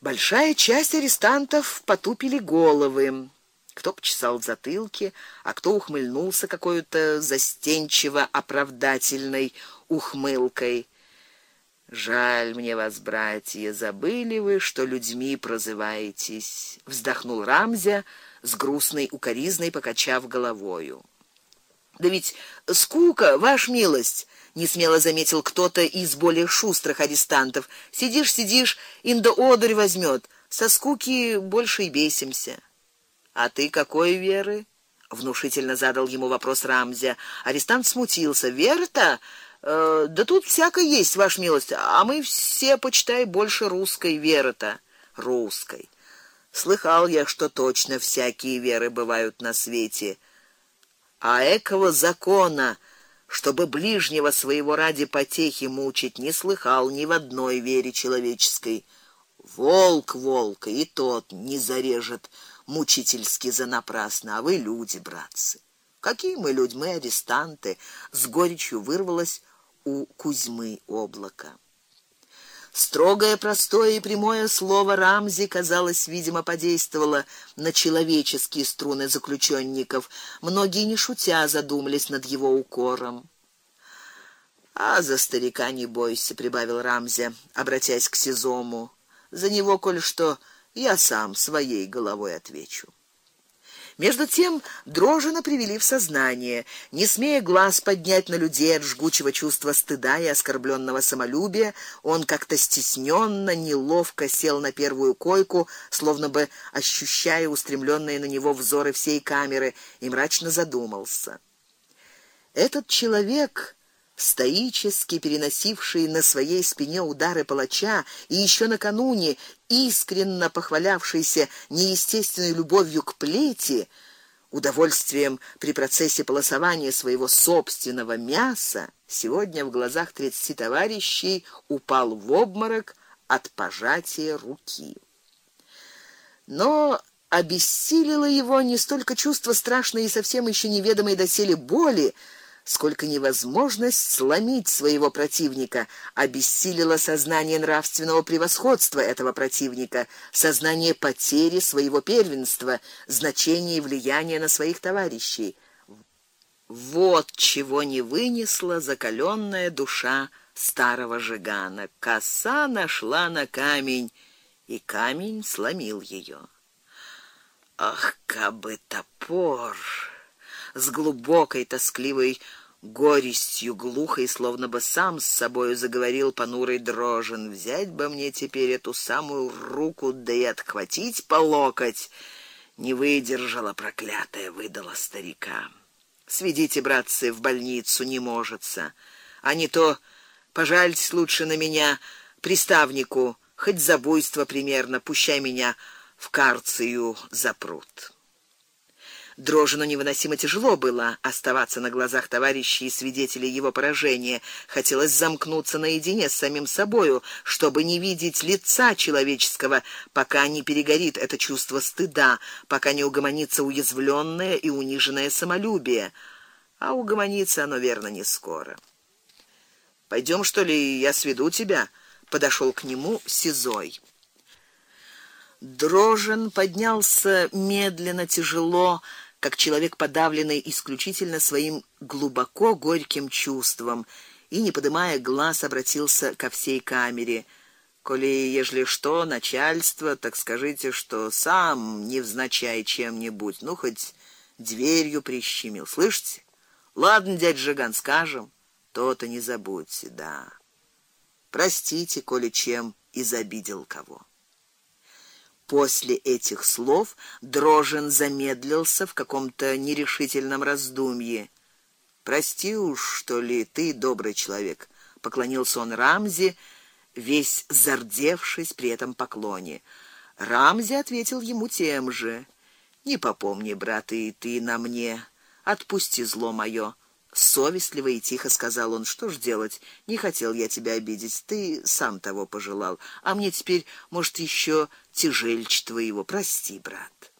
Большая часть арестантов потупили головы. Кто почесал затылки, а кто ухмыльнулся какой-то застенчиво оправдательной ухмылкой. Жаль мне вас, братья, забыли вы, что людьми прозываетесь, вздохнул Рамзя с грустной укоризной покачав головою. Да ведь скука, ваш милость, не смело заметил кто-то из более шустрых арестантов. Сидишь, сидишь, инда одурь возьмет. Со скуки больше и бесимся. А ты какой веры? внушительно задал ему вопрос Рамзя. Арестант смутился. Вера-то Э, да тут всякое есть, ваш милость, а мы все почитай больше русской веры-то, русской. Слыхал я, что точно всякие веры бывают на свете. А экого закона, чтобы ближнего своего ради потехи мучить, не слыхал ни в одной вере человеческой. Волк волка и тот не зарежет мучительски за напрасно, а вы люди, братцы. Какие мы люди, мы арестанты, с горечью вырвалось у Кузьмы Облака. Строгое, простое и прямое слово Рамзи, казалось, видимо, подействовало на человеческие струны заключенников. Многие не шутя задумались над его укором. А за старика не бойся, прибавил Рамзи, обратясь к Сизому. За него коль что я сам своей головой отвечу. Между тем Дрожина привели в сознание, не смея глаз поднять на людей от жгучего чувства стыда и оскорбленного самолюбия, он как-то стесненно, неловко сел на первую койку, словно бы ощущая устремленные на него взоры всей камеры, и мрачно задумался. Этот человек стоически переносивший на своей спине удары палача и еще накануне искренно похвалявшийся неестественной любовью к плети, удовольствием при процессе полосования своего собственного мяса, сегодня в глазах тридцати товарищей упал в обморок от пожатия руки. Но обессилило его не столько чувство страшной и совсем еще неведомой доселе боли, сколько невозможность сломить своего противника, обессилило сознание нравственного превосходства этого противника, сознание потери своего первенства, значение и влияние на своих товарищей. Вот чего не вынесла закаленная душа старого жигана. Коса нашла на камень, и камень сломил ее. Ах, кабы топор! С глубокой тоскливой горестью глухо и словно бы сам с собою заговорил понурый дрожен: "Взять бы мне теперь эту самую руку да и отхватить по локоть". Не выдержала проклятая, выдала старика. Сведите, братцы, в больницу не можется. А не то пожальтесь лучше на меня приставнику, хоть за буйство примерно, пущай меня в карцию запрут. Дрожину невыносимо тяжело было оставаться на глазах товарищей и свидетелей его поражения. Хотелось замкнуться наедине с самим собою, чтобы не видеть лица человеческого, пока не перегорит это чувство стыда, пока не угомонится уязвленное и униженное самолюбие. А угомонится оно верно не скоро. Пойдем что ли, я сведу тебя, подошел к нему Сизой. Дрожен поднялся медленно, тяжело, как человек подавленный исключительно своим глубоко горьким чувством, и не поднимая глаз, обратился ко всей камере. Коли ежели что, начальство, так скажите, что сам не невзначай чем-нибудь, ну хоть дверью прищемил, слышите? Ладно, дядь Жиган, скажем, то-то не забудьте, да. Простите, коли чем изобидел кого. После этих слов Дрожен замедлился в каком-то нерешительном раздумье. Прости уж, что ли, ты добрый человек, поклонился он Рамзи, весь зардевшись при этом поклоне. Рамзи ответил ему тем же: "Не попомни, брат, и ты на мне, отпусти зло моё совестливо и тихо сказал он: "Что ж делать? Не хотел я тебя обидеть, ты сам того пожелал, а мне теперь, может, еще тяжельч твоего. Прости, брат".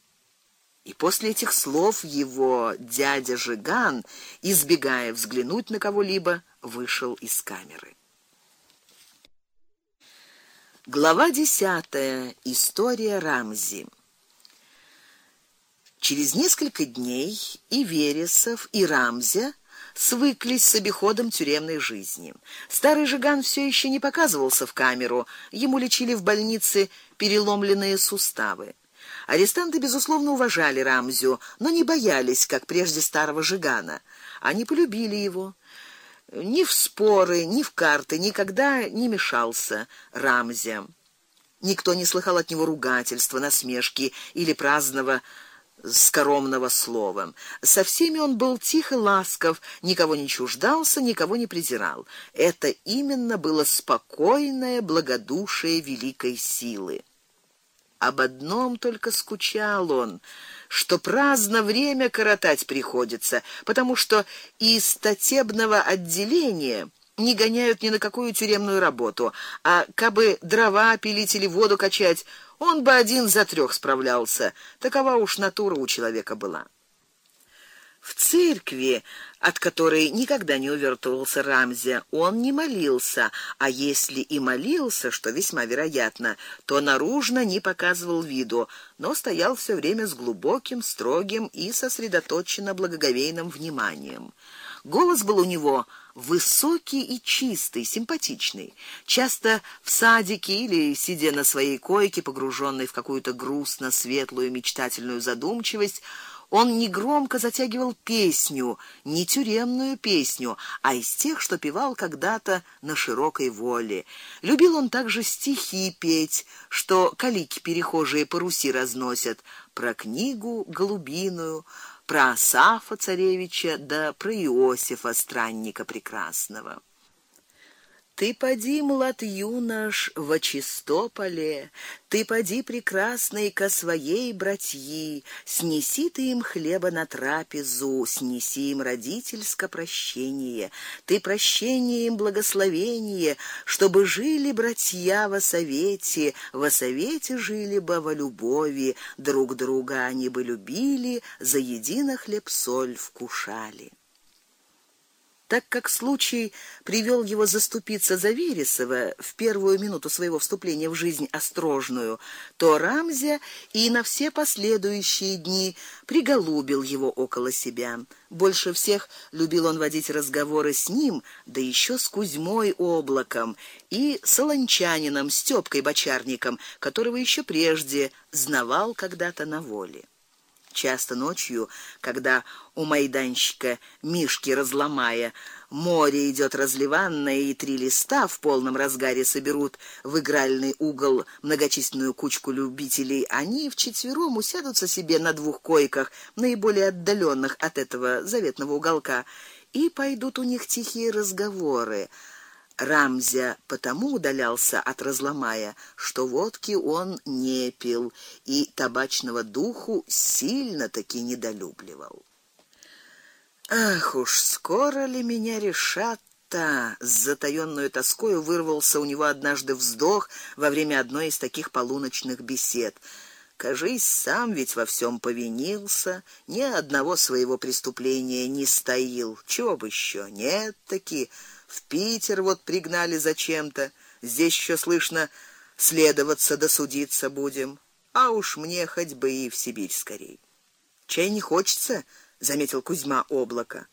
И после этих слов его дядя Жиган, избегая взглянуть на кого-либо, вышел из камеры. Глава десятая. История Рамзи. Через несколько дней и Вересов, и Рамзя свыклись с обиходом тюремной жизни. Старый Жиган все еще не показывался в камеру, ему лечили в больнице переломленные суставы. Арестанты безусловно уважали Рамзю, но не боялись, как прежде старого Жигана. Они полюбили его. Ни в споры, ни в карты никогда не мешался Рамзя. Никто не слыхал от него ругательства, насмешки или праздного скоромного слова. Со всеми он был тих и ласков, никого не чуждался, никого не презирал. Это именно было спокойное благодушие великой силы. Об одном только скучал он, что праздно время коротать приходится, потому что из статебного отделения не гоняют ни на какую тюремную работу, а кабы дрова пилить или воду качать, он бы один за трех справлялся. Такова уж натура у человека была. В церкви, от которой никогда не увертывался Рамзя, он не молился, а если и молился, что весьма вероятно, то наружно не показывал виду, но стоял все время с глубоким, строгим и сосредоточенно благоговейным вниманием. Голос был у него высокий и чистый, симпатичный. Часто в садике или сидя на своей койке, погруженный в какую-то грустно светлую мечтательную задумчивость, он негромко затягивал песню, не тюремную песню, а из тех, что певал когда-то на широкой воле. Любил он также стихи петь, что калики перехожие по Руси разносят, про книгу голубиную, про Асафа царевича да про Иосифа странника прекрасного. Ты поди, млад юнош, во чистополе, ты поди прекрасный ко своей братьи, снеси ты им хлеба на трапезу, снеси им родительско прощение, ты прощение им благословение, чтобы жили братья во совете, во совете жили бы во любови, друг друга они бы любили, за едино хлеб соль вкушали. Так как случай привел его заступиться за Вересова в первую минуту своего вступления в жизнь острожную, то Рамзя и на все последующие дни приголубил его около себя. Больше всех любил он водить разговоры с ним, да еще с Кузьмой Облаком и Солончанином Стёпкой Бочарником, которого еще прежде знавал когда-то на воле. Часто ночью, когда у майданчика Мишки разломая море идет разливанное, и три листа в полном разгаре соберут в игральный угол многочисленную кучку любителей, они вчетвером усядутся себе на двух койках, наиболее отдаленных от этого заветного уголка, и пойдут у них тихие разговоры Рамзя потому удалялся от разломая, что водки он не пил и табачного духу сильно таки недолюбливал. Ах уж скоро ли меня решат та с затаённой тоскою вырвался у него однажды вздох во время одной из таких полуночных бесед. Кажись, сам ведь во всем повинился, ни одного своего преступления не стоил. Чего бы еще? Нет, таки в Питер вот пригнали зачем-то. Здесь еще слышно следоваться да судиться будем. А уж мне хоть бы и в Сибирь скорей. Чай не хочется, заметил Кузьма Облако.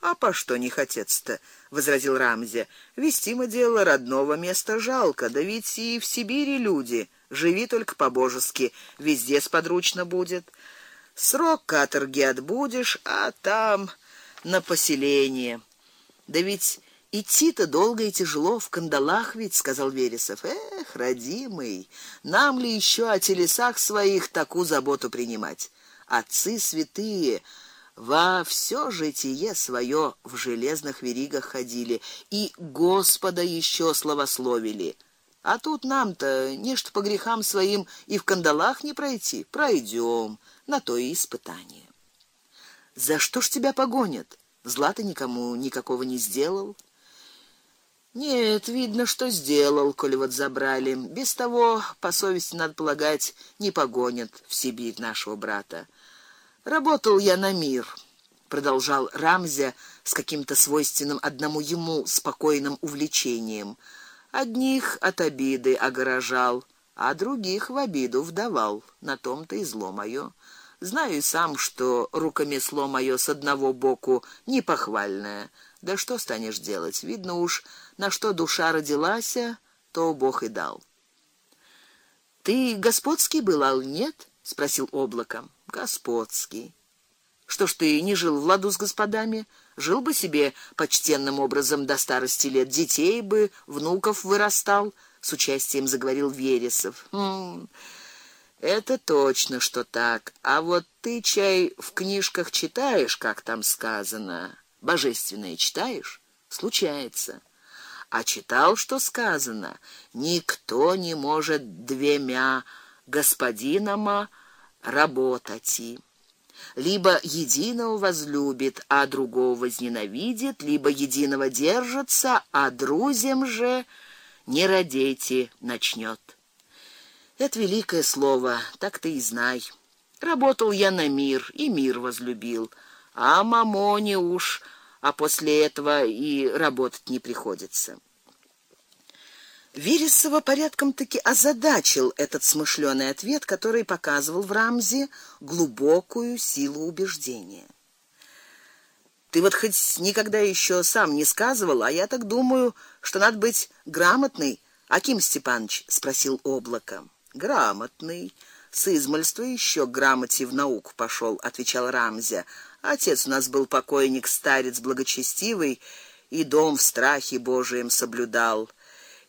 А по что не хотеться-то, возразил Рамзе. Вестимо дело родного места жалко, да ведь и в Сибири люди, живи только по-божески, везде сподручно будет. Срок каторги отбудешь, а там на поселение. Да ведь Идти-то долго и тяжело в кандалах ведь, сказал Вересов. Эх, родимый, нам ли еще о телесах своих такую заботу принимать? Отцы святые во все житие свое в железных веригах ходили и Господа еще славословили. А тут нам-то нечто по грехам своим и в кандалах не пройти. Пройдем, на то и испытание. За что ж тебя погонят? Зла ты никому никакого не сделал. Нет, видно, что сделал, коли вот забрали. Без того, по совести надо полагать, не погонят в Сибирь нашего брата. Работал я на мир, продолжал Рамзя с каким-то свойственным одному ему спокойным увлечением. Одних от обиды огорожал, а других в обиду вдавал. На том-то и зло моё. Знаю и сам, что рукомесло моё с одного боку непохвальное. Да что станешь делать? Видно уж, на что душа родилась, то Бог и дал. Ты господский был, ал нет? спросил облаком. Господский. Что ж ты не жил в ладу с господами? Жил бы себе почтенным образом до старости лет, детей бы, внуков вырастал, с участием заговорил Вересов. Хм. Это точно, что так. А вот ты чай в книжках читаешь, как там сказано? Божественное читаешь? Случается. А читал, что сказано: никто не может двемя господинама работать либо единого возлюбит, а другого возненавидит, либо единого держится, а друзьям же не родите начнет. Это великое слово, так ты и знай. Работал я на мир и мир возлюбил, а мамоне уж, а после этого и работать не приходится. Вересова порядком-таки озадачил этот смышлёный ответ, который показывал в Рамзе глубокую силу убеждения. Ты вот хоть никогда еще сам не сказывал, а я так думаю, что надо быть грамотный. Аким Степанович спросил Облако. Грамотный. С измольства еще грамоте в науку пошел, отвечал Рамзя. Отец у нас был покойник, старец благочестивый, и дом в страхе Божием соблюдал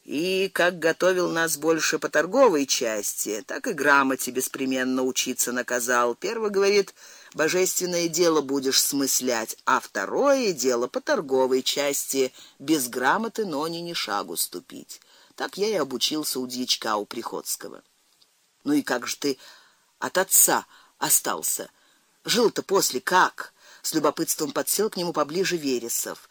и как готовил нас больше по торговой части, так и грамоте беспременно учиться наказал. Первый говорит: божественное дело будешь смыслять, а второе дело по торговой части без грамоты, но ни ни шагу ступить. Так я и обучился у дьячка у Приходского. Ну и как же ты от отца остался? Жил-то после как? С любопытством подсел к нему поближе Вересов.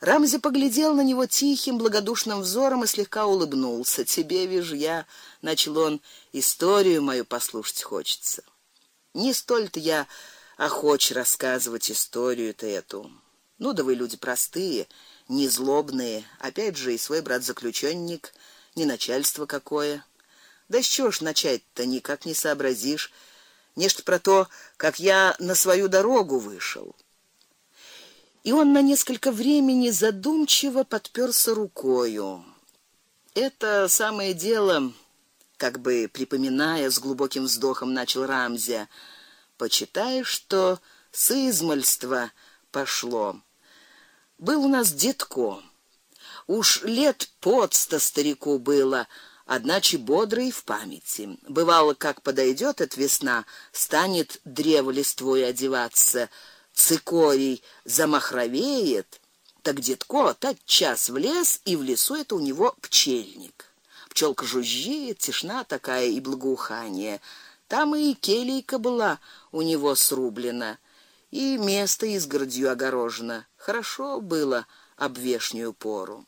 Рамзи поглядел на него тихим, благодушным взором и слегка улыбнулся. Тебе вижу я, начал он, историю мою послушать хочется. Не столь-то я охоч рассказывать историю-то эту. Ну да вы люди простые, не злобные, опять же и свой брат заключенник, не начальство какое. Да чего ж начать-то, никак не сообразишь. Нечто про то, как я на свою дорогу вышел и он на несколько времени задумчиво подперся рукою. Это самое дело, как бы припоминая с глубоким вздохом начал Рамзя. Почитай, что с измольства пошло. Был у нас детко. Уж лет под ста старику было, одначе бодрый в памяти. Бывало, как подойдет эта весна, станет древо листвой одеваться, цикорий замахровеет, так детко час в лес, и в лесу это у него пчельник. Пчелка жужжит, тишина такая и благоухание. Там и келейка была у него срублена, и место изгородью огорожено. Хорошо было об вешнюю пору.